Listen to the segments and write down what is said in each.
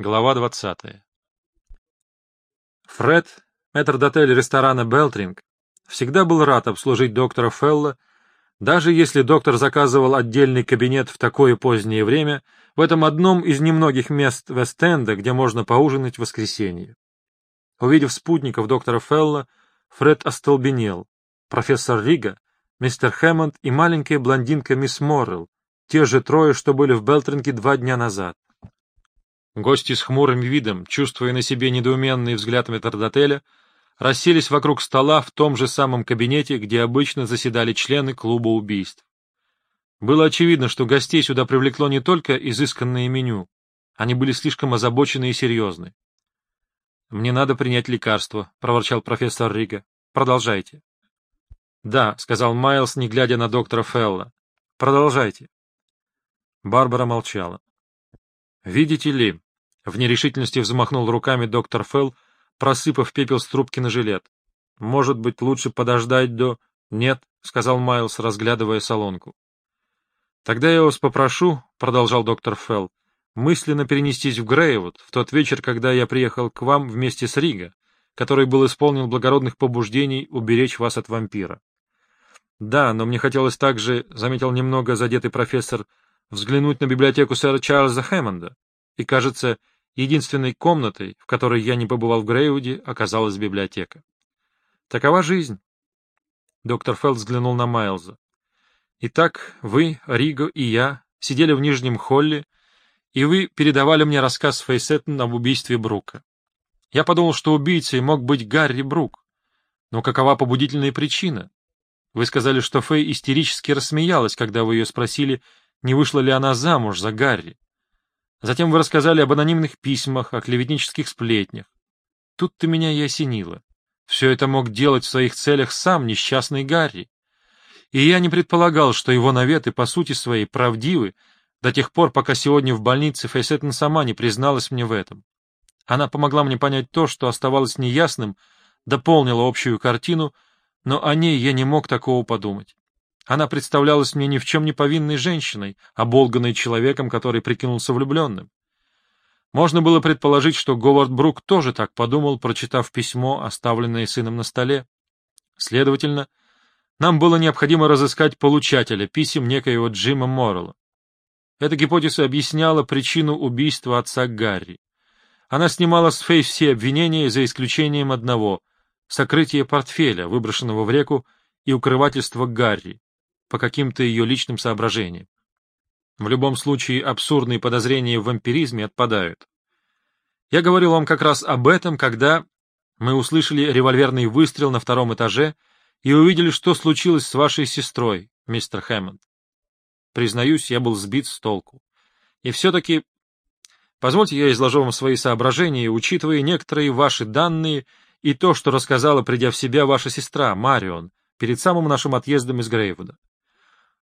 Глава 20. Фред, метрдотель ресторана «Белтринг», всегда был рад обслужить доктора Фелла, даже если доктор заказывал отдельный кабинет в такое позднее время в этом одном из немногих мест Вест-Энда, где можно поужинать в воскресенье. Увидев спутников доктора Фелла, Фред остолбенел. Профессор Рига, мистер Хэммонд и маленькая блондинка мисс Моррелл, те же трое, что были в Белтринге два дня назад. Гости с хмурым видом, чувствуя на себе недоуменный взгляд метрдотеля, расселись вокруг стола в том же самом кабинете, где обычно заседали члены клуба убийств. Было очевидно, что гостей сюда привлекло не только изысканное меню, они были слишком озабочены и серьезны. — Мне надо принять лекарство, — проворчал профессор Рига. — Продолжайте. — Да, — сказал Майлз, не глядя на доктора Фелла. — Продолжайте. Барбара молчала. «Видите ли...» — в нерешительности взмахнул руками доктор Фелл, просыпав пепел с трубки на жилет. «Может быть, лучше подождать до...» «Нет», — сказал Майлз, разглядывая солонку. «Тогда я вас попрошу», — продолжал доктор Фелл, «мысленно перенестись в Грейвуд в тот вечер, когда я приехал к вам вместе с Рига, который был исполнен благородных побуждений уберечь вас от вампира». «Да, но мне хотелось также», — заметил немного задетый профессор, — взглянуть на библиотеку сэра Чарльза Хэммонда, и, кажется, единственной комнатой, в которой я не побывал в Грейвуде, оказалась библиотека. Такова жизнь. Доктор Фелд взглянул на Майлза. Итак, вы, Риго и я сидели в нижнем холле, и вы передавали мне рассказ Фейсеттен об убийстве Брука. Я подумал, что убийцей мог быть Гарри Брук. Но какова побудительная причина? Вы сказали, что Фэй истерически рассмеялась, когда вы ее спросили, не вышла ли она замуж за Гарри. Затем вы рассказали об анонимных письмах, о клеветнических сплетнях. Тут-то меня и осенило. Все это мог делать в своих целях сам несчастный Гарри. И я не предполагал, что его наветы по сути своей правдивы до тех пор, пока сегодня в больнице Фейсеттен сама не призналась мне в этом. Она помогла мне понять то, что оставалось неясным, дополнила общую картину, но о ней я не мог такого подумать. Она представлялась мне ни в чем не повинной женщиной, оболганной человеком, который прикинулся влюбленным. Можно было предположить, что Говард Брук тоже так подумал, прочитав письмо, оставленное сыном на столе. Следовательно, нам было необходимо разыскать получателя писем некоего Джима Моррелла. Эта гипотеза объясняла причину убийства отца Гарри. Она снимала с Фей все обвинения, за исключением одного — сокрытия портфеля, выброшенного в реку, и укрывательства Гарри, по каким-то ее личным соображениям. В любом случае, абсурдные подозрения в вампиризме отпадают. Я говорил вам как раз об этом, когда мы услышали револьверный выстрел на втором этаже и увидели, что случилось с вашей сестрой, мистер Хэммонд. Признаюсь, я был сбит с толку. И все-таки... Позвольте я изложу вам свои соображения, учитывая некоторые ваши данные и то, что рассказала, придя в себя, ваша сестра, Марион, перед самым нашим отъездом из Грейвуда.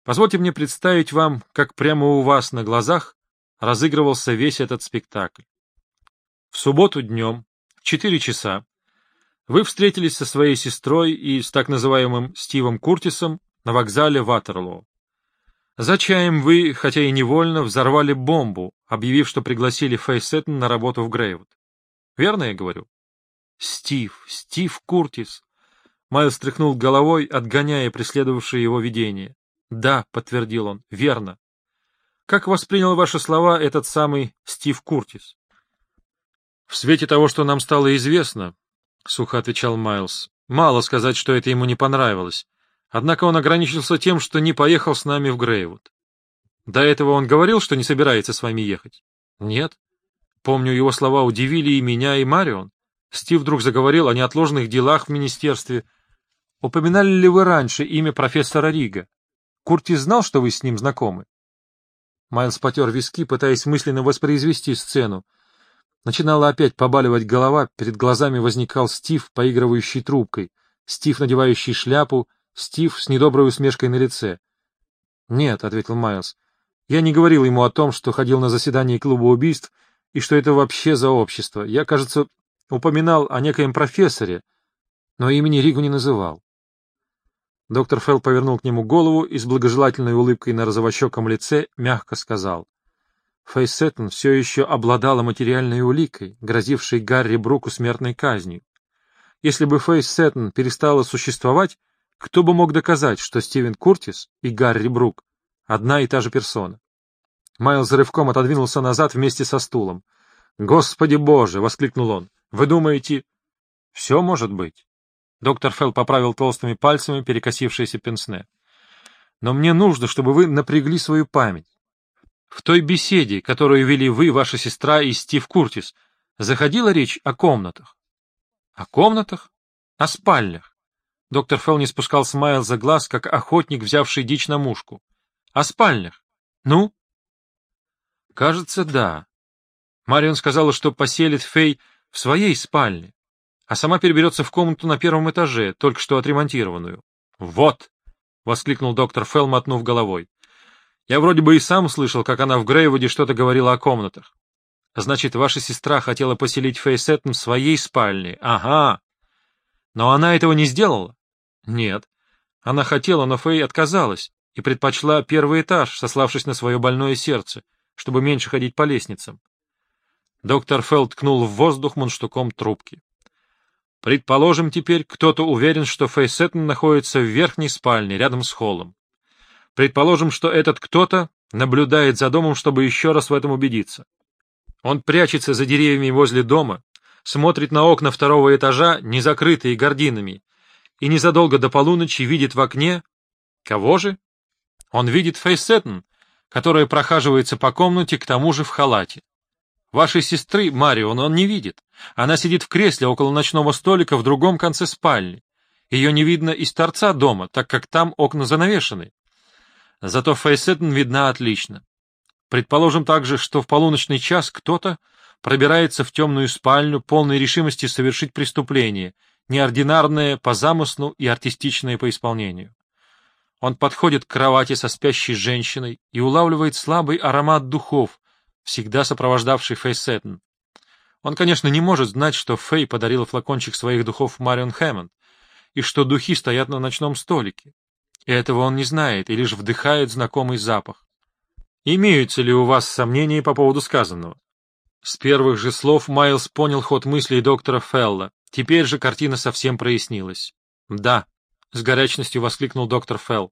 Позвольте мне представить вам, как прямо у вас на глазах разыгрывался весь этот спектакль. В субботу днем, в четыре часа, вы встретились со своей сестрой и с так называемым Стивом Куртисом на вокзале Ватерлоо. За чаем вы, хотя и невольно, взорвали бомбу, объявив, что пригласили Фейсеттен на работу в Грейвуд. Верно я говорю? Стив, Стив Куртис. Майл стряхнул головой, отгоняя преследовавшее его видение. Да, подтвердил он, верно. Как воспринял ваши слова этот самый Стив Куртис? В свете того, что нам стало известно, сухо отвечал Майлз, мало сказать, что это ему не понравилось. Однако он ограничился тем, что не поехал с нами в Грейвуд. До этого он говорил, что не собирается с вами ехать? Нет. Помню, его слова удивили и меня, и Марион. Стив вдруг заговорил о неотложных делах в министерстве. Упоминали ли вы раньше имя профессора Рига? Куртис знал, что вы с ним знакомы? Майлз потер виски, пытаясь мысленно воспроизвести сцену. Начинала опять побаливать голова, перед глазами возникал Стив, поигрывающий трубкой, Стив, надевающий шляпу, Стив с недоброй усмешкой на лице. — Нет, — ответил Майлз, — я не говорил ему о том, что ходил на заседание клуба убийств и что это вообще за общество. Я, кажется, упоминал о некоем профессоре, но имени Ригу не называл. Доктор Фелл повернул к нему голову и с благожелательной улыбкой на розовощеком лице мягко сказал. — Фейсеттон все еще обладала материальной уликой, грозившей Гарри Бруку смертной казнью. Если бы Фейсеттон перестала существовать, кто бы мог доказать, что Стивен Куртис и Гарри Брук — одна и та же персона? Майлз рывком отодвинулся назад вместе со стулом. «Господи боже!» — воскликнул он. «Вы думаете...» «Все может быть». Доктор Фелл поправил толстыми пальцами перекосившееся пенсне. «Но мне нужно, чтобы вы напрягли свою память. В той беседе, которую вели вы, ваша сестра и Стив Куртис, заходила речь о комнатах. О комнатах? О спальнях. Доктор Фелл не спускал с Майлза глаз, как охотник, взявший дичь на мушку. О спальнях. Ну? Кажется, да. Марион сказала, что поселит Фей в своей спальне, а сама переберется в комнату на первом этаже, только что отремонтированную. Вот! — воскликнул доктор Фелл, мотнув головой. Я вроде бы и сам слышал, как она в Грейвуде что-то говорила о комнатах. Значит, ваша сестра хотела поселить Фейсеттон в своей спальне. Ага. Но она этого не сделала? Нет. Она хотела, но Фей отказалась и предпочла первый этаж, сославшись на свое больное сердце, чтобы меньше ходить по лестницам. Доктор Фелл ткнул в воздух мунштуком трубки. Предположим, теперь кто-то уверен, что Фейсеттон находится в верхней спальне, рядом с холлом. Предположим, что этот кто-то наблюдает за домом, чтобы еще раз в этом убедиться. Он прячется за деревьями возле дома, смотрит на окна второго этажа, не закрытые гординами, и незадолго до полуночи видит в окне... Кого же? Он видит Фейсеттен, которая прохаживается по комнате, к тому же в халате. Вашей сестры, Марион, он не видит. Она сидит в кресле около ночного столика в другом конце спальни. Ее не видно из торца дома, так как там окна занавешены. Зато Фейсеттен видна отлично. Предположим также, что в полуночный час кто-то пробирается в темную спальню, полной решимости совершить преступление, неординарное по замыслу и артистичное по исполнению. Он подходит к кровати со спящей женщиной и улавливает слабый аромат духов, всегда сопровождавший Фейсеттен. Он, конечно, не может знать, что Фей подарила флакончик своих духов Марион Хэммонд, и что духи стоят на ночном столике. И этого он не знает и лишь вдыхает знакомый запах. Имеются ли у вас сомнения по поводу сказанного? С первых же слов Майлз понял ход мыслей доктора Фелла. Теперь же картина совсем прояснилась. «Да», — с горячностью воскликнул доктор Фелл.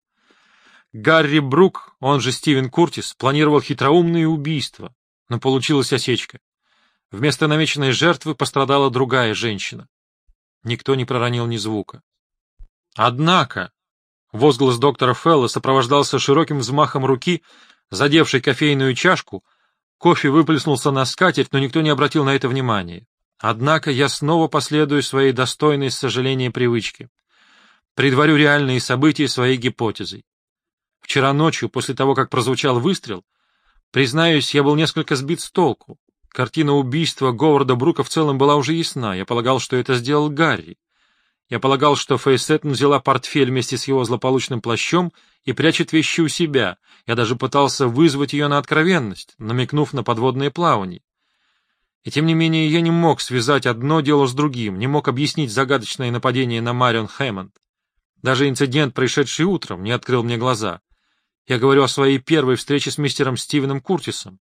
Гарри Брук, он же Стивен Куртис, планировал хитроумные убийства, но получилась осечка. Вместо намеченной жертвы пострадала другая женщина. Никто не проронил ни звука. Однако, Возглас доктора Фелла сопровождался широким взмахом руки, задевшей кофейную чашку. Кофе выплеснулся на скатерть, но никто не обратил на это внимания. Однако я снова последую своей достойной с сожаления привычке. Предварю реальные события своей гипотезой. Вчера ночью, после того, как прозвучал выстрел, признаюсь, я был несколько сбит с толку. Картина убийства Говарда Брука в целом была уже ясна. Я полагал, что это сделал Гарри. Я полагал, что Фейсеттен взяла портфель вместе с его злополучным плащом и прячет вещи у себя. Я даже пытался вызвать ее на откровенность, намекнув на подводное плавание. И тем не менее я не мог связать одно дело с другим, не мог объяснить загадочное нападение на Марион Хэммонд. Даже инцидент, происшедший утром, не открыл мне глаза. Я говорю о своей первой встрече с мистером Стивеном Куртисом.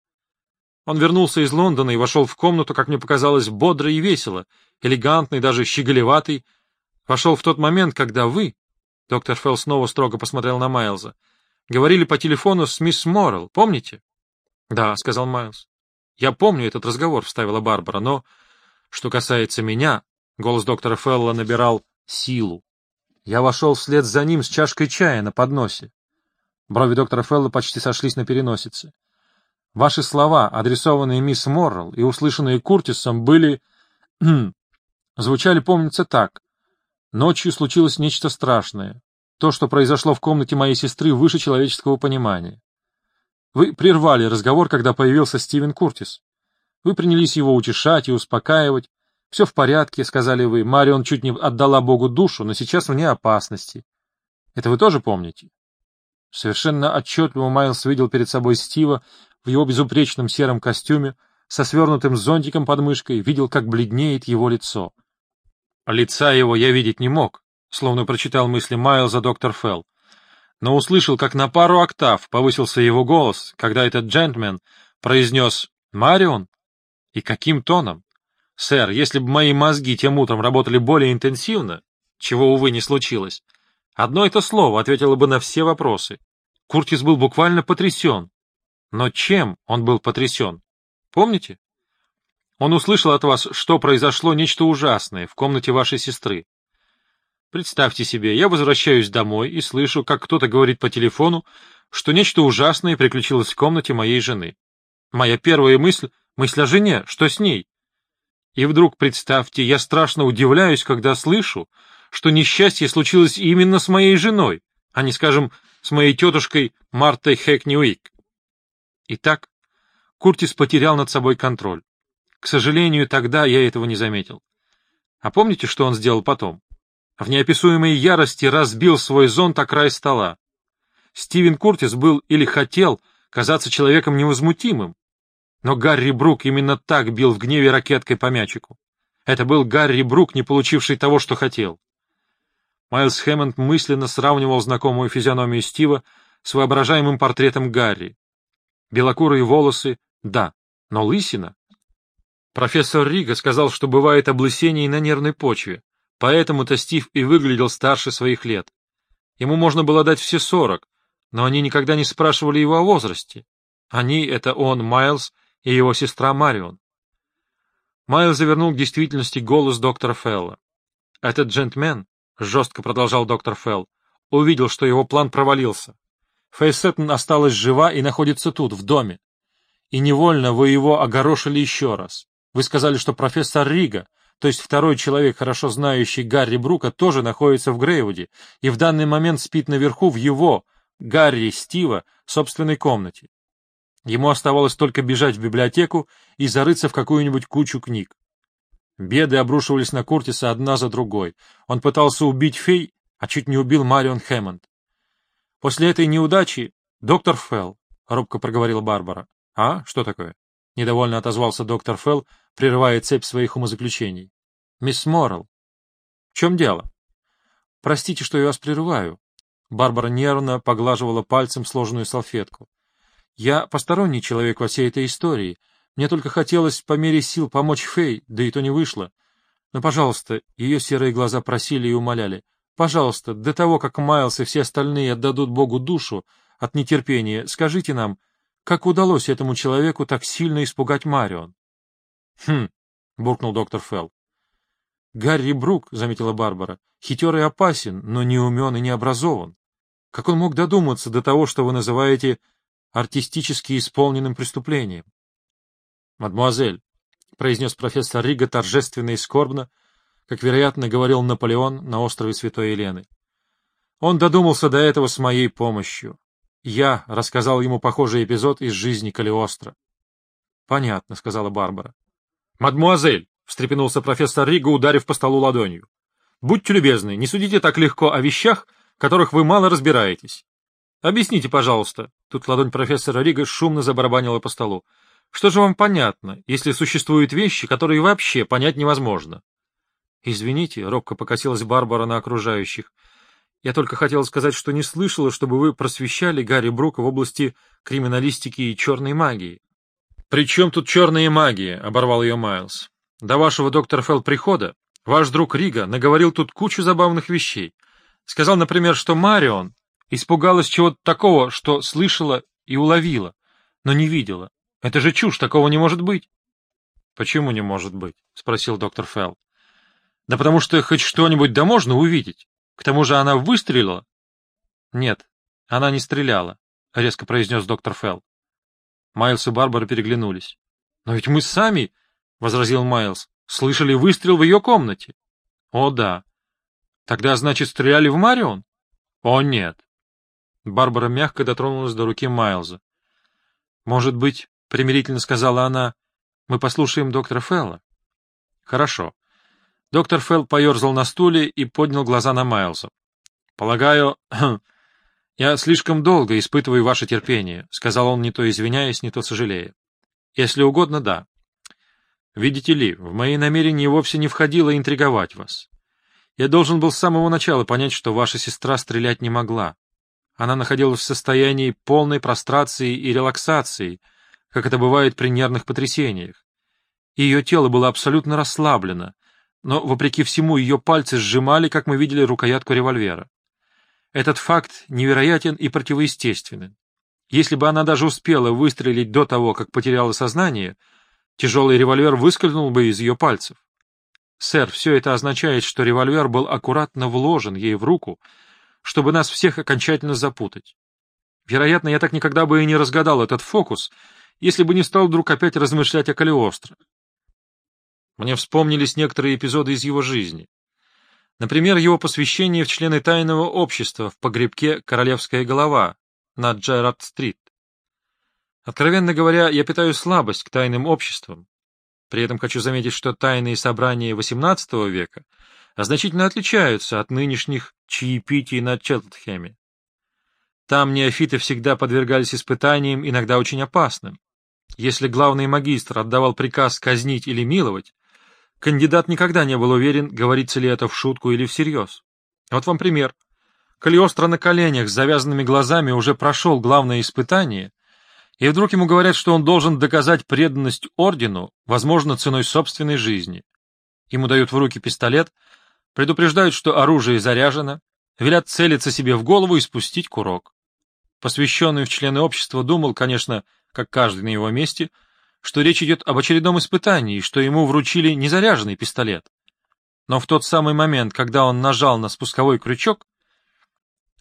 Он вернулся из Лондона и вошел в комнату, как мне показалось, бодро и весело, элегантный, даже щеголеватый, Вошел в тот момент, когда вы, — доктор Фелл снова строго посмотрел на Майлза, — говорили по телефону с мисс Моррелл, помните? — Да, — сказал Майлз. — Я помню этот разговор, — вставила Барбара, — но, что касается меня, голос доктора Фелла набирал силу. Я вошел вслед за ним с чашкой чая на подносе. Брови доктора Фелла почти сошлись на переносице. Ваши слова, адресованные мисс Моррелл и услышанные Куртисом, были... звучали, помнится, так. Ночью случилось нечто страшное. То, что произошло в комнате моей сестры, выше человеческого понимания. Вы прервали разговор, когда появился Стивен Куртис. Вы принялись его утешать и успокаивать. «Все в порядке», — сказали вы. Марион чуть не отдала Богу душу, но сейчас вне опасности. Это вы тоже помните? Совершенно отчетливо Майлз видел перед собой Стива в его безупречном сером костюме, со свернутым зонтиком под мышкой, видел, как бледнеет его лицо. Лица его я видеть не мог, словно прочитал мысли Майлза доктор Фелл, но услышал, как на пару октав повысился его голос, когда этот джентльмен произнес «Марион?» И каким тоном? Сэр, если бы мои мозги тем утром работали более интенсивно, чего, увы, не случилось, одно это слово ответило бы на все вопросы. Куртис был буквально потрясен. Но чем он был потрясен? Помните? Он услышал от вас, что произошло нечто ужасное в комнате вашей сестры. Представьте себе, я возвращаюсь домой и слышу, как кто-то говорит по телефону, что нечто ужасное приключилось в комнате моей жены. Моя первая мысль — мысль о жене, что с ней? И вдруг, представьте, я страшно удивляюсь, когда слышу, что несчастье случилось именно с моей женой, а не, скажем, с моей тетушкой Мартой Хэкньюик. Итак, Куртис потерял над собой контроль. К сожалению, тогда я этого не заметил. А помните, что он сделал потом? В неописуемой ярости разбил свой зонт о край стола. Стивен Куртис был или хотел казаться человеком невозмутимым, но Гарри Брук именно так бил в гневе ракеткой по мячику. Это был Гарри Брук, не получивший того, что хотел. Майлз Хэммонд мысленно сравнивал знакомую физиономию Стива с воображаемым портретом Гарри. Белокурые волосы — да, но лысина. Профессор Рига сказал, что бывает облысение на нервной почве, поэтому-то Стив и выглядел старше своих лет. Ему можно было дать все сорок, но они никогда не спрашивали его о возрасте. Они — это он, Майлз, и его сестра Марион. Майлз завернул к действительности голос доктора Фелла. «Этот джентльмен», — жестко продолжал доктор Фелл, — увидел, что его план провалился. Фейсеттон осталась жива и находится тут, в доме. И невольно вы его огорошили еще раз. Вы сказали, что профессор Рига, то есть второй человек, хорошо знающий Гарри Брука, тоже находится в Грейвуде и в данный момент спит наверху в его, Гарри Стива, собственной комнате. Ему оставалось только бежать в библиотеку и зарыться в какую-нибудь кучу книг. Беды обрушивались на Куртиса одна за другой. Он пытался убить фей, а чуть не убил Марион Хэммонд. После этой неудачи доктор Фелл, — робко проговорила Барбара. — А, что такое? — недовольно отозвался доктор Фелл, прерывая цепь своих умозаключений. — Мисс Моррелл. — В чем дело? — Простите, что я вас прерываю. Барбара нервно поглаживала пальцем сложенную салфетку. — Я посторонний человек во всей этой истории. Мне только хотелось по мере сил помочь Фэй, да и то не вышло. Но, пожалуйста, ее серые глаза просили и умоляли. Пожалуйста, до того, как Майлз и все остальные отдадут Богу душу от нетерпения, скажите нам, как удалось этому человеку так сильно испугать Марион? — Хм, — буркнул доктор Фелл. — Гарри Брук, — заметила Барбара, — хитер и опасен, но не умен и не образован. Как он мог додуматься до того, что вы называете артистически исполненным преступлением? — Мадемуазель, — произнес профессор Рига торжественно и скорбно, — как, вероятно, говорил Наполеон на острове Святой Елены. Он додумался до этого с моей помощью. Я рассказал ему похожий эпизод из жизни Калиостро. — Понятно, — сказала Барбара. — Мадмуазель, — встрепенулся профессор Рига, ударив по столу ладонью. — Будьте любезны, не судите так легко о вещах, которых вы мало разбираетесь. Объясните, пожалуйста. Тут ладонь профессора Рига шумно забарабанила по столу. Что же вам понятно, если существуют вещи, которые вообще понять невозможно? «Извините», — робко покосилась Барбара на окружающих. «Я только хотела сказать, что не слышала, чтобы вы просвещали Гарри Брука в области криминалистики и черной магии». «При чем тут черная магия?» — оборвал ее Майлз. «До вашего доктора Фелл прихода ваш друг Рига наговорил тут кучу забавных вещей. Сказал, например, что Марион испугалась чего-то такого, что слышала и уловила, но не видела. Это же чушь, такого не может быть». «Почему не может быть?» — спросил доктор Фелл. Да потому что хоть что-нибудь да можно увидеть. К тому же она выстрелила. Нет, она не стреляла, — резко произнес доктор Фелл. Майлз и Барбара переглянулись. Но ведь мы сами, — возразил Майлз, — слышали выстрел в ее комнате. О, да. Тогда, значит, стреляли в Марион? О, нет. Барбара мягко дотронулась до руки Майлза. Может быть, — примирительно сказала она, — мы послушаем доктора Фелла? Хорошо. Доктор Фелл поерзал на стуле и поднял глаза на Майлза. — Полагаю, я слишком долго испытываю ваше терпение, — сказал он, не то извиняясь, не то сожалея. — Если угодно, да. Видите ли, в мои намерения вовсе не входило интриговать вас. Я должен был с самого начала понять, что ваша сестра стрелять не могла. Она находилась в состоянии полной прострации и релаксации, как это бывает при нервных потрясениях. Ее тело было абсолютно расслаблено, но, вопреки всему, ее пальцы сжимали, как мы видели, рукоятку револьвера. Этот факт невероятен и противоестественен. Если бы она даже успела выстрелить до того, как потеряла сознание, тяжелый револьвер выскользнул бы из ее пальцев. Сэр, все это означает, что револьвер был аккуратно вложен ей в руку, чтобы нас всех окончательно запутать. Вероятно, я так никогда бы и не разгадал этот фокус, если бы не стал вдруг опять размышлять о Калиостро. Мне вспомнились некоторые эпизоды из его жизни. Например, его посвящение в члены тайного общества в погребке «Королевская голова» на Джерард-стрит. Откровенно говоря, я питаю слабость к тайным обществам. При этом хочу заметить, что тайные собрания XVIII века значительно отличаются от нынешних чаепитий на Челтхеме. Там неофиты всегда подвергались испытаниям, иногда очень опасным. Если главный магистр отдавал приказ казнить или миловать, кандидат никогда не был уверен, говорится ли это в шутку или всерьез. Вот вам пример. Калиостро на коленях с завязанными глазами уже прошел главное испытание, и вдруг ему говорят, что он должен доказать преданность ордену, возможно, ценой собственной жизни. Ему дают в руки пистолет, предупреждают, что оружие заряжено, велят целиться себе в голову и спустить курок. Посвященный в члены общества думал, конечно, как каждый на его месте, что речь идет об очередном испытании, что ему вручили незаряженный пистолет. Но в тот самый момент, когда он нажал на спусковой крючок,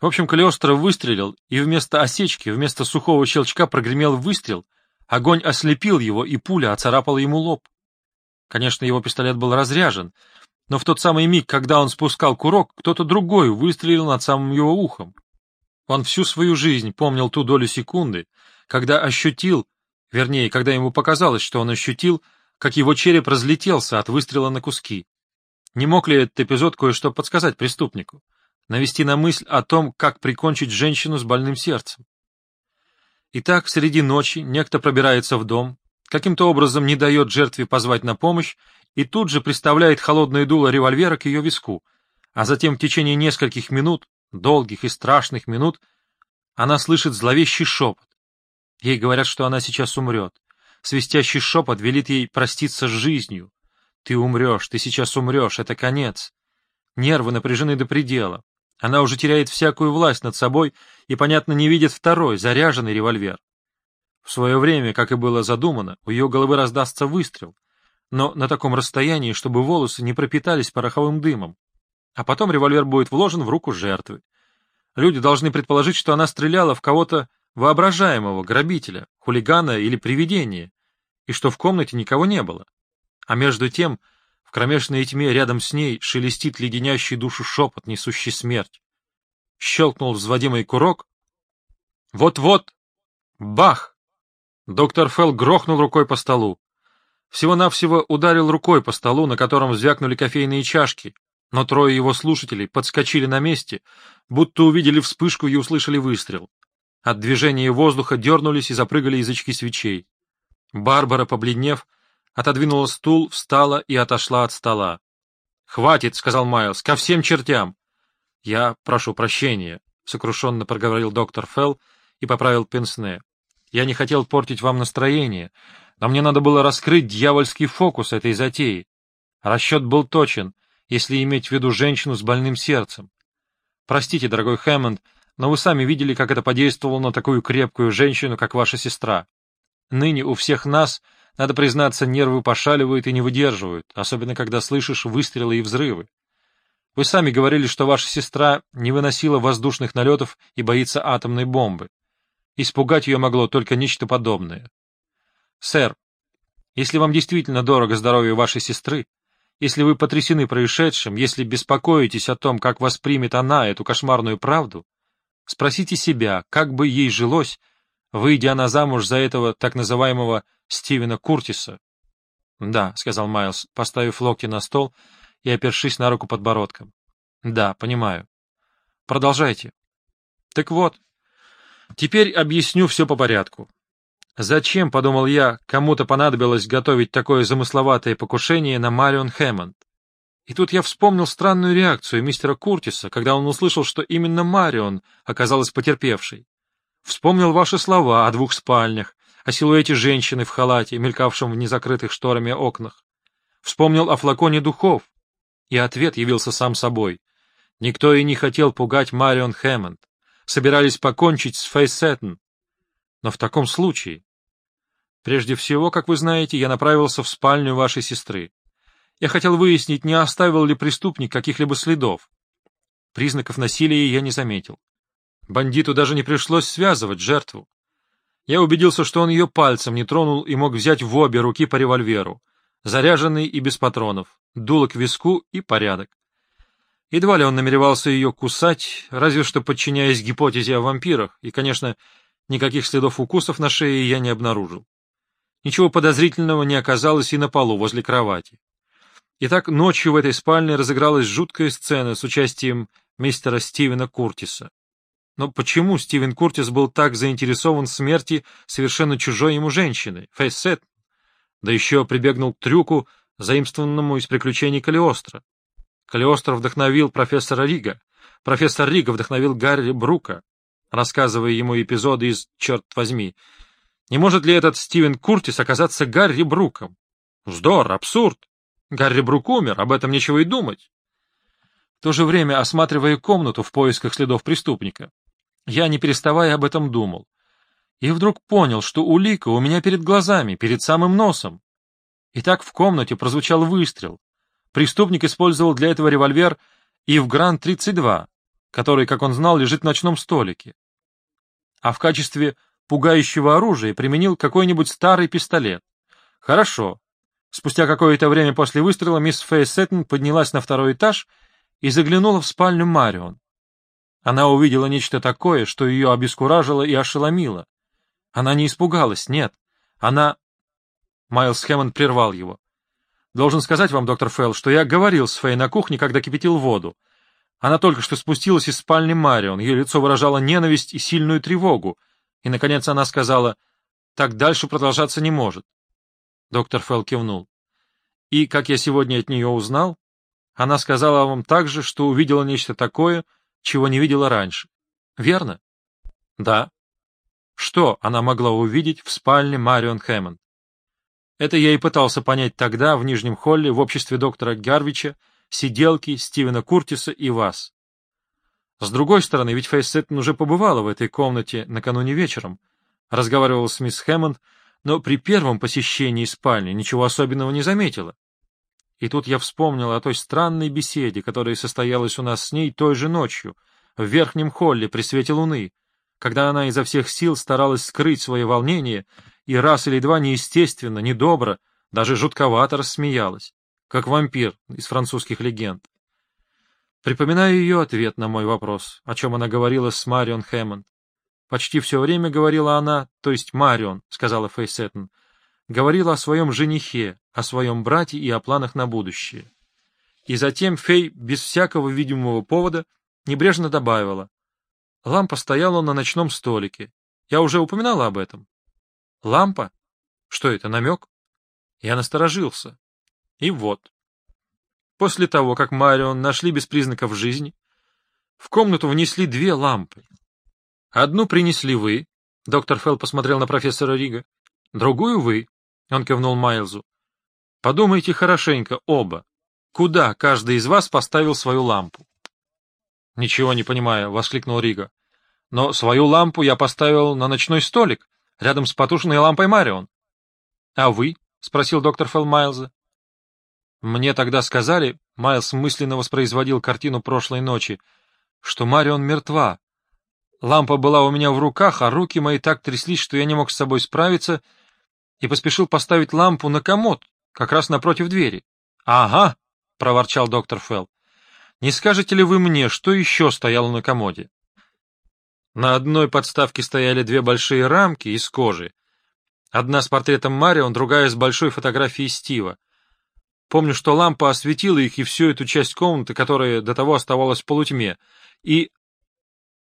в общем, Калиостро выстрелил, и вместо осечки, вместо сухого щелчка прогремел выстрел, огонь ослепил его, и пуля оцарапала ему лоб. Конечно, его пистолет был разряжен, но в тот самый миг, когда он спускал курок, кто-то другой выстрелил над самым его ухом. Он всю свою жизнь помнил ту долю секунды, когда ощутил, вернее, когда ему показалось, что он ощутил, как его череп разлетелся от выстрела на куски. Не мог ли этот эпизод кое-что подсказать преступнику? Навести на мысль о том, как прикончить женщину с больным сердцем? Итак, среди ночи некто пробирается в дом, каким-то образом не дает жертве позвать на помощь и тут же приставляет холодное дуло револьвера к ее виску, а затем в течение нескольких минут долгих и страшных минут, она слышит зловещий шепот. Ей говорят, что она сейчас умрет. Свистящий шепот велит ей проститься с жизнью. Ты умрешь, ты сейчас умрешь, это конец. Нервы напряжены до предела. Она уже теряет всякую власть над собой и, понятно, не видит второй, заряженный револьвер. В свое время, как и было задумано, у ее головы раздастся выстрел, но на таком расстоянии, чтобы волосы не пропитались пороховым дымом а потом револьвер будет вложен в руку жертвы. Люди должны предположить, что она стреляла в кого-то воображаемого, грабителя, хулигана или привидения, и что в комнате никого не было. А между тем, в кромешной тьме рядом с ней шелестит леденящий душу шепот, несущий смерть. Щелкнул взводимый курок. Вот-вот! Бах! Доктор Фелл грохнул рукой по столу. Всего-навсего ударил рукой по столу, на котором звякнули кофейные чашки, но трое его слушателей подскочили на месте, будто увидели вспышку и услышали выстрел. От движения воздуха дернулись и запрыгали язычки свечей. Барбара, побледнев, отодвинула стул, встала и отошла от стола. — Хватит, — сказал Майлз, — ко всем чертям. — Я прошу прощения, — сокрушенно проговорил доктор Фелл и поправил пенсне. — Я не хотел портить вам настроение, но мне надо было раскрыть дьявольский фокус этой затеи. Расчет был точен — если иметь в виду женщину с больным сердцем. Простите, дорогой Хэммонд, но вы сами видели, как это подействовало на такую крепкую женщину, как ваша сестра. Ныне у всех нас, надо признаться, нервы пошаливают и не выдерживают, особенно когда слышишь выстрелы и взрывы. Вы сами говорили, что ваша сестра не выносила воздушных налетов и боится атомной бомбы. Испугать ее могло только нечто подобное. Сэр, если вам действительно дорого здоровье вашей сестры, если вы потрясены происшедшим, если беспокоитесь о том, как воспримет она эту кошмарную правду, спросите себя, как бы ей жилось, выйдя она замуж за этого так называемого Стивена Куртиса. — Да, — сказал Майлз, поставив локти на стол и опершись на руку подбородком. — Да, понимаю. — Продолжайте. — Так вот, теперь объясню все по порядку. Зачем, подумал я, кому-то понадобилось готовить такое замысловатое покушение на Марион Хэммонд? И тут я вспомнил странную реакцию мистера Куртиса, когда он услышал, что именно Марион оказалась потерпевшей. Вспомнил ваши слова о двух спальнях, о силуэте женщины в халате, мелькавшем в незакрытых шторами окнах. Вспомнил о флаконе духов, и ответ явился сам собой. Никто и не хотел пугать Марион Хэммонд. Собирались покончить с Фейсеттен. Но в таком случае... Прежде всего, как вы знаете, я направился в спальню вашей сестры. Я хотел выяснить, не оставил ли преступник каких-либо следов. Признаков насилия я не заметил. Бандиту даже не пришлось связывать жертву. Я убедился, что он ее пальцем не тронул и мог взять в обе руки по револьверу, заряженный и без патронов, дуло к виску и порядок. Едва ли он намеревался ее кусать, разве что подчиняясь гипотезе о вампирах, и, конечно, никаких следов укусов на шее я не обнаружил. Ничего подозрительного не оказалось и на полу возле кровати. Итак, ночью в этой спальне разыгралась жуткая сцена с участием мистера Стивена Куртиса. Но почему Стивен Куртис был так заинтересован в смерти совершенно чужой ему женщины, Фейсет, да еще прибегнул к трюку, заимствованному из приключений Калиостро? Калиостро вдохновил профессора Рига, профессор Рига вдохновил Гарри Брука, рассказывая ему эпизоды из «Черт возьми», не может ли этот Стивен Куртис оказаться Гарри Бруком? Вздор, абсурд. Гарри Брук умер, об этом нечего и думать. В то же время, осматривая комнату в поисках следов преступника, я, не переставая, об этом думал. И вдруг понял, что улика у меня перед глазами, перед самым носом. И так в комнате прозвучал выстрел. Преступник использовал для этого револьвер Ивгран-32, который, как он знал, лежит в ночном столике. А в качестве пугающего оружия применил какой-нибудь старый пистолет. Хорошо. Спустя какое-то время после выстрела мисс Фейсеттен поднялась на второй этаж и заглянула в спальню Марион. Она увидела нечто такое, что ее обескуражило и ошеломило. Она не испугалась, нет. Она... Майлз Хэммонд прервал его. Должен сказать вам, доктор Фелл, что я говорил с Фей на кухне, когда кипятил воду. Она только что спустилась из спальни Марион, ее лицо выражало ненависть и сильную тревогу, и, наконец, она сказала, «Так дальше продолжаться не может». Доктор Фелл кивнул. «И, как я сегодня от нее узнал, она сказала вам также, что увидела нечто такое, чего не видела раньше. Верно?» «Да». Что она могла увидеть в спальне Марион Хэммонд? Это я и пытался понять тогда в Нижнем холле в обществе доктора Гарвича, сиделки, Стивена Куртиса и вас. С другой стороны, ведь Фейсеттен уже побывала в этой комнате накануне вечером, разговаривала с мисс Хэммонд, но при первом посещении спальни ничего особенного не заметила. И тут я вспомнил о той странной беседе, которая состоялась у нас с ней той же ночью, в верхнем холле при свете луны, когда она изо всех сил старалась скрыть свои волнения и раз или два неестественно, недобро, даже жутковато рассмеялась, как вампир из французских легенд. Припоминаю ее ответ на мой вопрос, о чем она говорила с Марион Хэммонд. Почти все время говорила она, то есть Марион, сказала Фейсеттен, говорила о своем женихе, о своем брате и о планах на будущее. И затем Фей, без всякого видимого повода, небрежно добавила. Лампа стояла на ночном столике. Я уже упоминала об этом. Лампа? Что это, намек? Я насторожился. И вот. После того, как Марион нашли без признаков жизни, в комнату внесли две лампы. Одну принесли вы, доктор Фелл посмотрел на профессора Рига, другую вы, он кивнул Майлзу. Подумайте хорошенько оба, куда каждый из вас поставил свою лампу. Ничего не понимаю, воскликнул Рига. Но свою лампу я поставил на ночной столик, рядом с потушенной лампой Марион. А вы? спросил доктор Фелл Майлза. Мне тогда сказали, Майлз мысленно воспроизводил картину прошлой ночи, что Марион мертва. Лампа была у меня в руках, а руки мои так тряслись, что я не мог с собой справиться, и поспешил поставить лампу на комод, как раз напротив двери. — Ага, — проворчал доктор Фелл. — Не скажете ли вы мне, что еще стояло на комоде? На одной подставке стояли две большие рамки из кожи. Одна с портретом Марион, другая с большой фотографией Стива. Помню, что лампа осветила их и всю эту часть комнаты, которая до того оставалась в полутьме. И...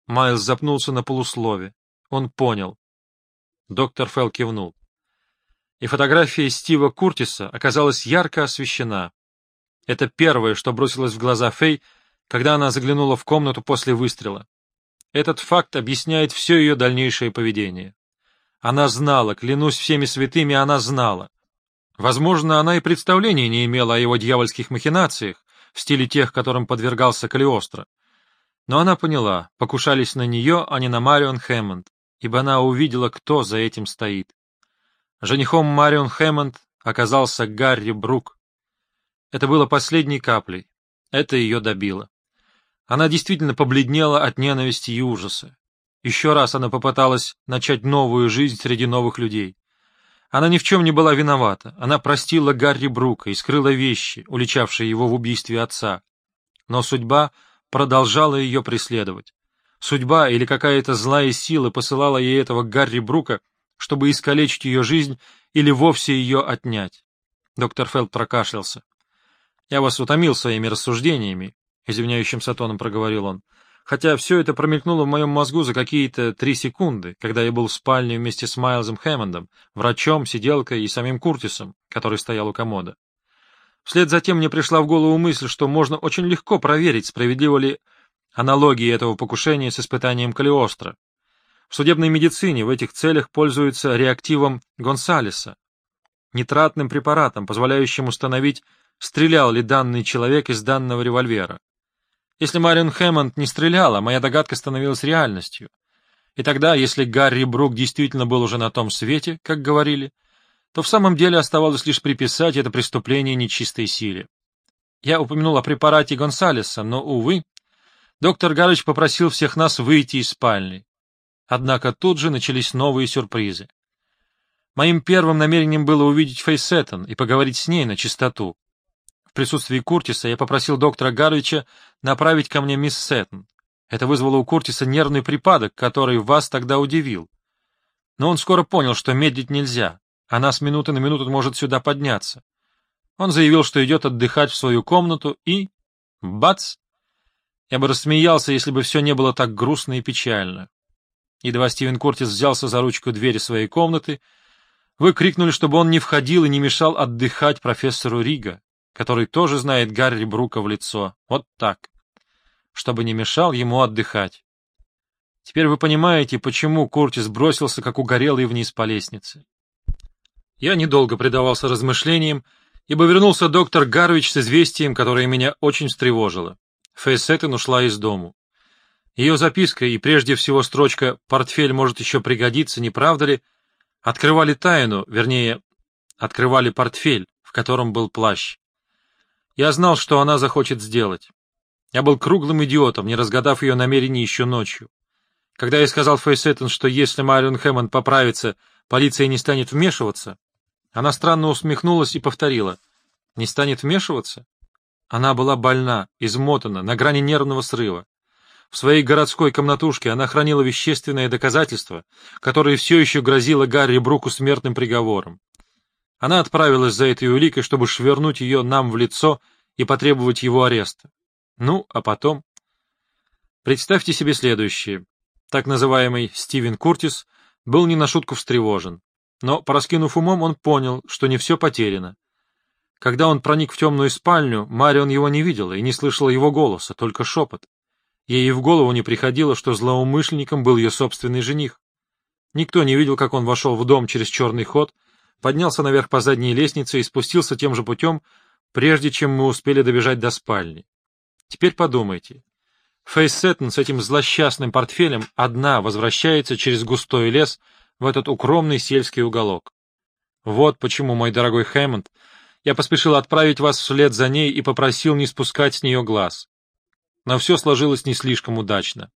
Майлз запнулся на полуслове. Он понял. Доктор Фелл кивнул. И фотография Стива Куртиса оказалась ярко освещена. Это первое, что бросилось в глаза Фэй, когда она заглянула в комнату после выстрела. Этот факт объясняет все ее дальнейшее поведение. Она знала, клянусь всеми святыми, она знала. Возможно, она и представления не имела о его дьявольских махинациях, в стиле тех, которым подвергался Калиостро. Но она поняла, покушались на нее, а не на Марион Хэммонд, ибо она увидела, кто за этим стоит. Женихом Марион Хэммонд оказался Гарри Брук. Это было последней каплей. Это ее добило. Она действительно побледнела от ненависти и ужаса. Еще раз она попыталась начать новую жизнь среди новых людей. Она ни в чем не была виновата. Она простила Гарри Брука и скрыла вещи, уличавшие его в убийстве отца. Но судьба продолжала ее преследовать. Судьба или какая-то злая сила посылала ей этого Гарри Брука, чтобы искалечить ее жизнь или вовсе ее отнять. Доктор Фелд прокашлялся. — Я вас утомил своими рассуждениями, — извиняющимся тоном проговорил он, — хотя все это промелькнуло в моем мозгу за какие-то три секунды, когда я был в спальне вместе с Майлзом Хэммондом, врачом, сиделкой и самим Куртисом, который стоял у комода. Вслед за тем мне пришла в голову мысль, что можно очень легко проверить, справедливо ли аналогии этого покушения с испытанием Калиостро. В судебной медицине в этих целях пользуются реактивом Гонсалеса, нитратным препаратом, позволяющим установить, стрелял ли данный человек из данного револьвера. Если Марион Хэммонд не стреляла, моя догадка становилась реальностью. И тогда, если Гарри Брук действительно был уже на том свете, как говорили, то в самом деле оставалось лишь приписать это преступление нечистой силе. Я упомянул о препарате Гонсалеса, но, увы, доктор Гарыч попросил всех нас выйти из спальни. Однако тут же начались новые сюрпризы. Моим первым намерением было увидеть Фейсеттон и поговорить с ней на чистоту. В присутствии Куртиса я попросил доктора Гарвича направить ко мне мисс Сеттон. Это вызвало у Куртиса нервный припадок, который вас тогда удивил. Но он скоро понял, что медлить нельзя. Она с минуты на минуту может сюда подняться. Он заявил, что идет отдыхать в свою комнату, и... Бац! Я бы рассмеялся, если бы все не было так грустно и печально. Едва Стивен Куртис взялся за ручку двери своей комнаты, вы крикнули, чтобы он не входил и не мешал отдыхать профессору Рига, который тоже знает Гарри Брука в лицо. Вот так. Чтобы не мешал ему отдыхать. Теперь вы понимаете, почему Куртис бросился, как угорелый, вниз по лестнице. Я недолго предавался размышлениям, ибо вернулся доктор Гарвич с известием, которое меня очень встревожило. Фейсеттен ушла из дому. Ее записка и прежде всего строчка «портфель может еще пригодиться, не правда ли?» открывали тайну, вернее, открывали портфель, в котором был плащ. Я знал, что она захочет сделать. Я был круглым идиотом, не разгадав ее намерений еще ночью. Когда я сказал Фейсеттен, что если Марион Хэммонд поправится, полиция не станет вмешиваться, она странно усмехнулась и повторила. «Не станет вмешиваться?» Она была больна, измотана, на грани нервного срыва. В своей городской комнатушке она хранила вещественное доказательство, которое все еще грозило Гарри Бруку смертным приговором. Она отправилась за этой уликой, чтобы швырнуть ее нам в лицо и потребовать его ареста. Ну, а потом... Представьте себе следующее. Так называемый Стивен Куртис был не на шутку встревожен. Но, пораскинув умом, он понял, что не все потеряно. Когда он проник в темную спальню, Марион его не видела и не слышала его голоса, только шепот. Ей и в голову не приходило, что злоумышленником был ее собственный жених. Никто не видел, как он вошел в дом через черный ход, поднялся наверх по задней лестнице и спустился тем же путем, прежде чем мы успели добежать до спальни. Теперь подумайте. Фейс Сеттон с этим злосчастным портфелем одна возвращается через густой лес — в этот укромный сельский уголок. Вот почему, мой дорогой Хэммонд, я поспешил отправить вас вслед за ней и попросил не спускать с нее глаз. Но все сложилось не слишком удачно.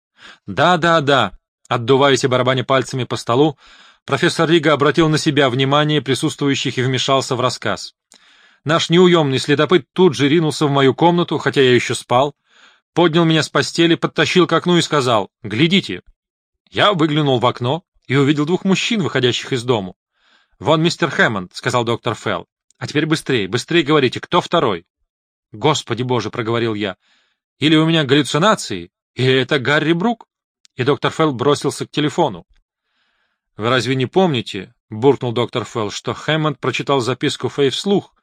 Да, да, да, отдуваясь и барабаня пальцами по столу, профессор Рига обратил на себя внимание присутствующих и вмешался в рассказ. Наш неуемный следопыт тут же ринулся в мою комнату, хотя я еще спал, поднял меня с постели, подтащил к окну и сказал «Глядите». Я выглянул в окно, и увидел двух мужчин, выходящих из дому. — Вон мистер Хэммонд, — сказал доктор Фелл. — А теперь быстрее, быстрее говорите, кто второй? — Господи боже, — проговорил я. — Или у меня галлюцинации, или это Гарри Брук? И доктор Фелл бросился к телефону. — Вы разве не помните, — буркнул доктор Фелл, — что Хэммонд прочитал записку Фэй вслух,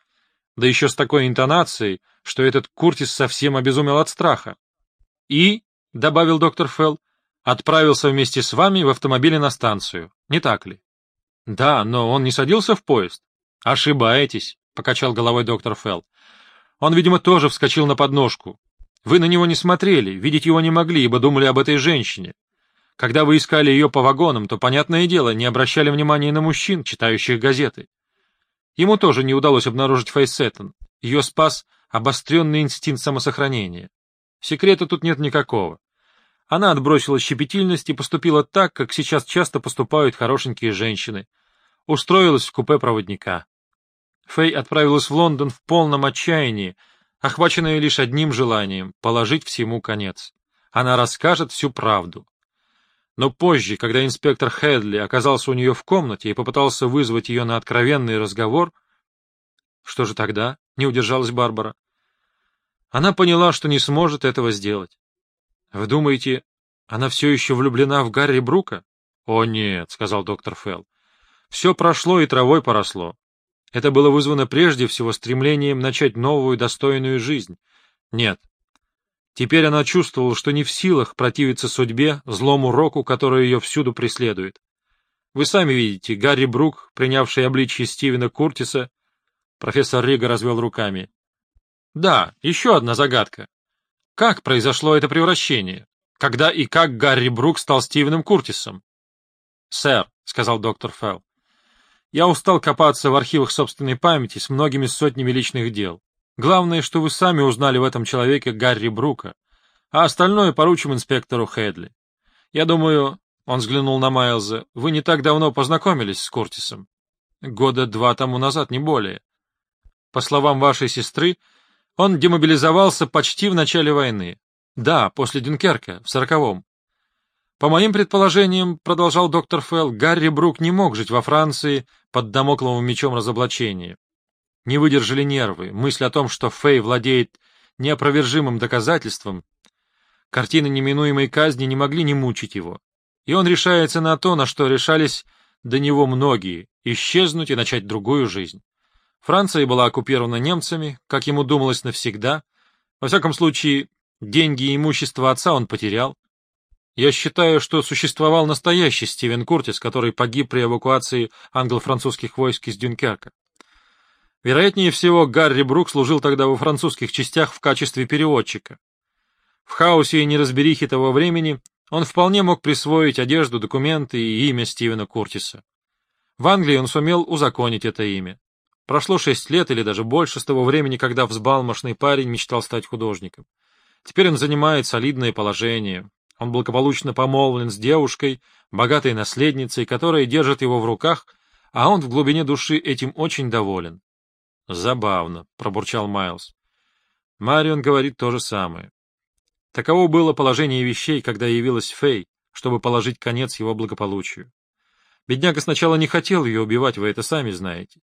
да еще с такой интонацией, что этот Куртис совсем обезумел от страха. — И, — добавил доктор Фелл, отправился вместе с вами в автомобиле на станцию, не так ли? Да, но он не садился в поезд. Ошибаетесь, покачал головой доктор Фелл. Он, видимо, тоже вскочил на подножку. Вы на него не смотрели, видеть его не могли, ибо думали об этой женщине. Когда вы искали ее по вагонам, то, понятное дело, не обращали внимания на мужчин, читающих газеты. Ему тоже не удалось обнаружить Фейсеттон. Ее спас обостренный инстинкт самосохранения. Секрета тут нет никакого. Она отбросила щепетильность и поступила так, как сейчас часто поступают хорошенькие женщины. Устроилась в купе проводника. Фэй отправилась в Лондон в полном отчаянии, охваченная лишь одним желанием — положить всему конец. Она расскажет всю правду. Но позже, когда инспектор Хедли оказался у нее в комнате и попытался вызвать ее на откровенный разговор... Что же тогда? — не удержалась Барбара. Она поняла, что не сможет этого сделать. Вы думаете, она все еще влюблена в Гарри Брука? — О, нет, — сказал доктор Фелл. Все прошло и травой поросло. Это было вызвано прежде всего стремлением начать новую достойную жизнь. Нет, Теперь она чувствовала, что не в силах противиться судьбе, злому року, который ее всюду преследует. Вы сами видите, Гарри Брук, принявший обличье Стивена Куртиса... Профессор Рига развел руками. Да, еще одна загадка. Как произошло это превращение? Когда и как Гарри Брук стал Стивеном Куртисом? Сэр, — сказал доктор Фелл, — я устал копаться в архивах собственной памяти с многими сотнями личных дел. Главное, что вы сами узнали в этом человеке Гарри Брука, а остальное поручим инспектору Хедли. Я думаю, — он взглянул на Майлза, — вы не так давно познакомились с Куртисом. Года два тому назад, не более. По словам вашей сестры, он демобилизовался почти в начале войны. Да, после Дюнкерка, в сороковом. По моим предположениям, продолжал доктор Фелл, Гарри Брук не мог жить во Франции под домокловым мечом разоблачения. Не выдержали нервы, мысль о том, что Фэй владеет неопровержимым доказательством. Картины неминуемой казни не могли не мучить его. И он решается на то, на что решались до него многие — исчезнуть и начать другую жизнь. Франция была оккупирована немцами, как ему думалось навсегда. Во всяком случае, деньги и имущество отца он потерял. Я считаю, что существовал настоящий Стивен Куртис, который погиб при эвакуации англо-французских войск из Дюнкерка. Вероятнее всего, Гарри Брук служил тогда во французских частях в качестве переводчика. В хаосе и неразберихе того времени он вполне мог присвоить одежду, документы и имя Стивена Куртиса. В Англии он сумел узаконить это имя. Прошло шесть лет или даже больше с того времени, когда взбалмошный парень мечтал стать художником. Теперь он занимает солидное положение. Он благополучно помолвлен с девушкой, богатой наследницей, которая держит его в руках, а он в глубине души этим очень доволен. — Забавно, — пробурчал Майлз. Марион говорит то же самое. Таково было положение вещей, когда явилась Фэй, чтобы положить конец его благополучию. Бедняга сначала не хотел ее убивать, вы это сами знаете.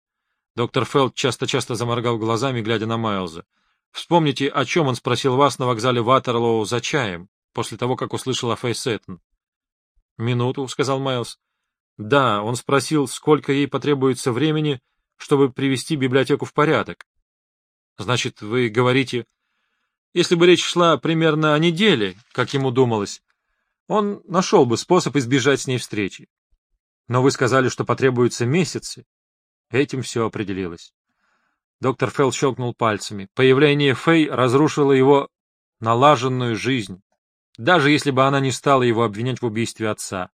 Доктор Фелд часто-часто заморгал глазами, глядя на Майлза. Вспомните, о чем он спросил вас на вокзале Ватерлоу за чаем, после того, как услышал о Сэттон. — Минуту, — сказал Майлз. — Да, он спросил, сколько ей потребуется времени, — чтобы привести библиотеку в порядок. Значит, вы говорите, если бы речь шла примерно о неделе, как ему думалось, он нашел бы способ избежать с ней встречи. Но вы сказали, что потребуются месяцы. Этим все определилось. Доктор Фелл щелкнул пальцами. Появление Фэй разрушило его налаженную жизнь, даже если бы она не стала его обвинять в убийстве отца.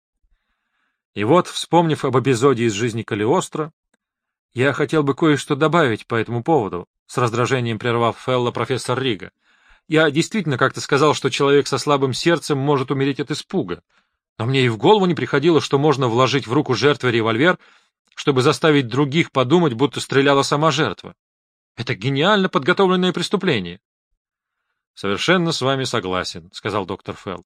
И вот, вспомнив об эпизоде из жизни Калиостро, «Я хотел бы кое-что добавить по этому поводу», — с раздражением прервав Фелла профессор Рига. «Я действительно как-то сказал, что человек со слабым сердцем может умереть от испуга. Но мне и в голову не приходило, что можно вложить в руку жертвы револьвер, чтобы заставить других подумать, будто стреляла сама жертва. Это гениально подготовленное преступление». «Совершенно с вами согласен», — сказал доктор Фелл.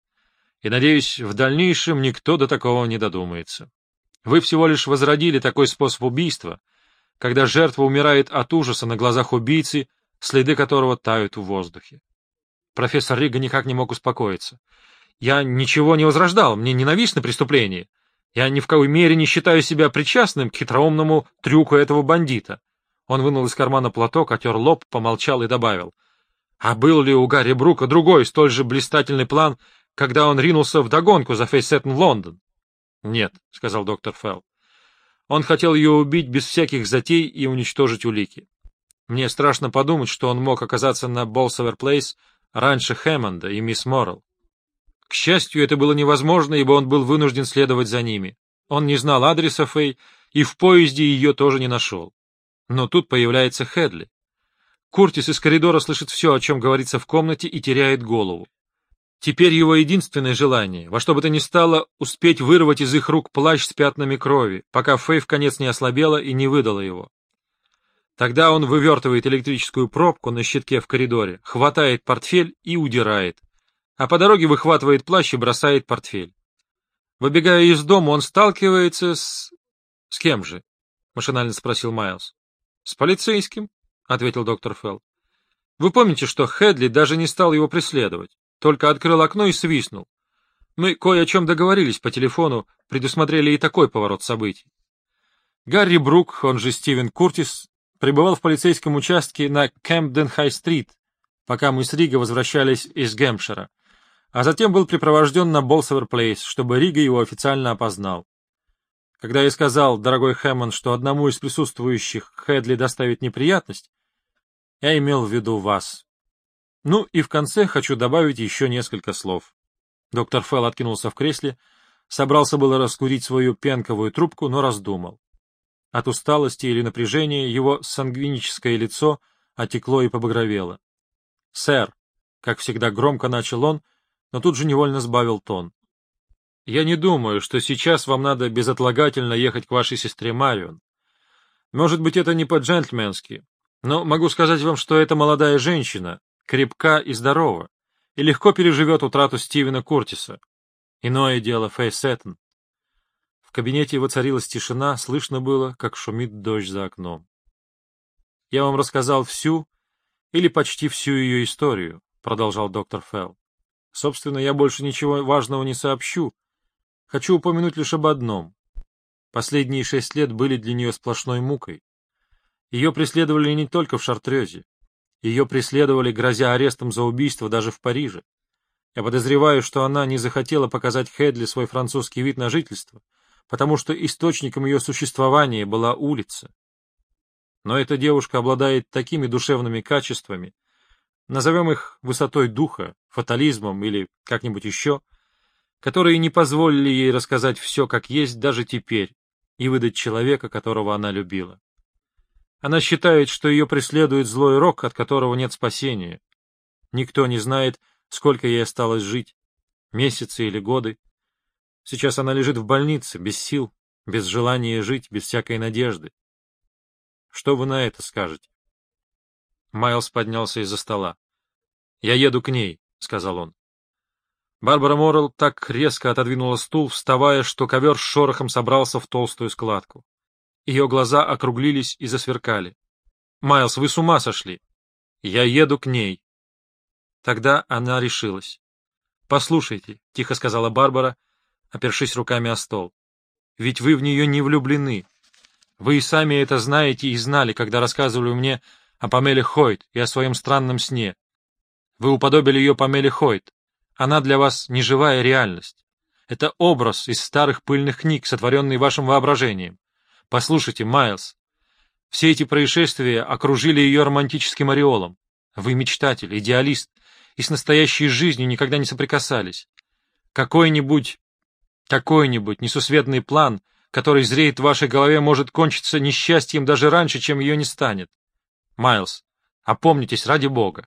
«И, надеюсь, в дальнейшем никто до такого не додумается. Вы всего лишь возродили такой способ убийства — когда жертва умирает от ужаса на глазах убийцы, следы которого тают в воздухе. Профессор Рига никак не мог успокоиться. «Я ничего не возрождал, мне ненавистно преступление. Я ни в какой мере не считаю себя причастным к хитроумному трюку этого бандита». Он вынул из кармана платок, отер лоб, помолчал и добавил. «А был ли у Гарри Брука другой, столь же блистательный план, когда он ринулся в догонку за Фейсеттен Лондон?» «Нет», — сказал доктор Фелл. Он хотел ее убить без всяких затей и уничтожить улики. Мне страшно подумать, что он мог оказаться на Болсовер Плейс раньше Хэммонда и мисс Моррелл. К счастью, это было невозможно, ибо он был вынужден следовать за ними. Он не знал адреса Фэй и в поезде ее тоже не нашел. Но тут появляется Хедли. Куртис из коридора слышит все, о чем говорится в комнате, и теряет голову. Теперь его единственное желание, во что бы то ни стало, успеть вырвать из их рук плащ с пятнами крови, пока Фэй в конец не ослабела и не выдала его. Тогда он вывертывает электрическую пробку на щитке в коридоре, хватает портфель и удирает, а по дороге выхватывает плащ и бросает портфель. Выбегая из дома, он сталкивается с... — С кем же? — машинально спросил Майлз. — С полицейским, — ответил доктор Фелл. — Вы помните, что Хедли даже не стал его преследовать, только открыл окно и свистнул. Мы кое о чем договорились по телефону, предусмотрели и такой поворот событий. Гарри Брук, он же Стивен Куртис, пребывал в полицейском участке на Кэмпден-Хай-стрит, пока мы с Рига возвращались из Гэмпшира, а затем был припровожден на Болсовер-Плейс, чтобы Рига его официально опознал. Когда я сказал, дорогой Хэммон, что одному из присутствующих Хэдли доставит неприятность, я имел в виду вас. Ну и в конце хочу добавить еще несколько слов. Доктор Фелл откинулся в кресле, собрался было раскурить свою пенковую трубку, но раздумал. От усталости или напряжения его сангвиническое лицо отекло и побагровело. — Сэр, — как всегда громко начал он, но тут же невольно сбавил тон. Я не думаю, что сейчас вам надо безотлагательно ехать к вашей сестре Марион. Может быть, это не по-джентльменски, но могу сказать вам, что эта молодая женщина крепка и здорова и легко переживет утрату Стивена Куртиса. Иное дело Фэй Сэттон. В кабинете воцарилась тишина, слышно было, как шумит дождь за окном. «Я вам рассказал всю или почти всю ее историю», — продолжал доктор Фелл. «Собственно, я больше ничего важного не сообщу, Хочу упомянуть лишь об одном. Последние шесть лет были для нее сплошной мукой. Ее преследовали не только в Шартрезе. Ее преследовали, грозя арестом за убийство даже в Париже. Я подозреваю, что она не захотела показать Хедли свой французский вид на жительство, потому что источником ее существования была улица. Но эта девушка обладает такими душевными качествами, назовем их высотой духа, фатализмом или как-нибудь еще, которые не позволили ей рассказать все как есть даже теперь и выдать человека, которого она любила. Она считает, что ее преследует злой рок, от которого нет спасения. Никто не знает, сколько ей осталось жить, месяцы или годы. Сейчас она лежит в больнице, без сил, без желания жить, без всякой надежды. Что вы на это скажете? Майлз поднялся из-за стола. — Я еду к ней, — сказал он. Барбара Моррелл так резко отодвинула стул, вставая, что ковер с шорохом собрался в толстую складку. Ее глаза округлились и засверкали. — Майлз, вы с ума сошли! Я еду к ней. Тогда она решилась. — Послушайте, — тихо сказала Барбара, опершись руками о стол. — Ведь вы в нее не влюблены. Вы и сами это знаете и знали, когда рассказывали мне о Памеле Хойт и о своем странном сне. Вы уподобили ее Памеле Хойт. Она для вас не живая реальность. Это образ из старых пыльных книг, сотворенный вашим воображением. Послушайте, Майлз, все эти происшествия окружили ее романтическим ореолом. Вы мечтатель, идеалист, и с настоящей жизнью никогда не соприкасались. Какой-нибудь, какой-нибудь несусветный план, который зреет в вашей голове, может кончиться несчастьем даже раньше, чем ее не станет. Майлз, опомнитесь ради бога.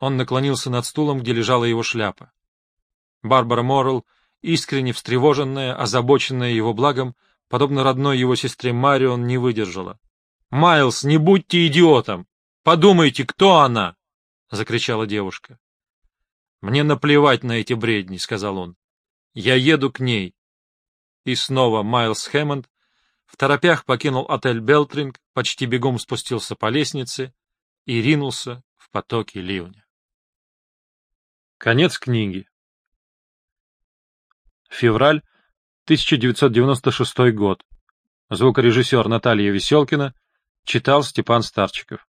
Он наклонился над стулом, где лежала его шляпа. Барбара Моррелл, искренне встревоженная, озабоченная его благом, подобно родной его сестре Марион, не выдержала. — Майлз, не будьте идиотом! Подумайте, кто она! — закричала девушка. — Мне наплевать на эти бредни, — сказал он. — Я еду к ней. И снова Майлз Хэммонд в торопях покинул отель Белтринг, почти бегом спустился по лестнице и ринулся в потоки ливня. Конец книги. Февраль 1996 год. Звукорежиссер Наталья Веселкина читал Степан Старчиков.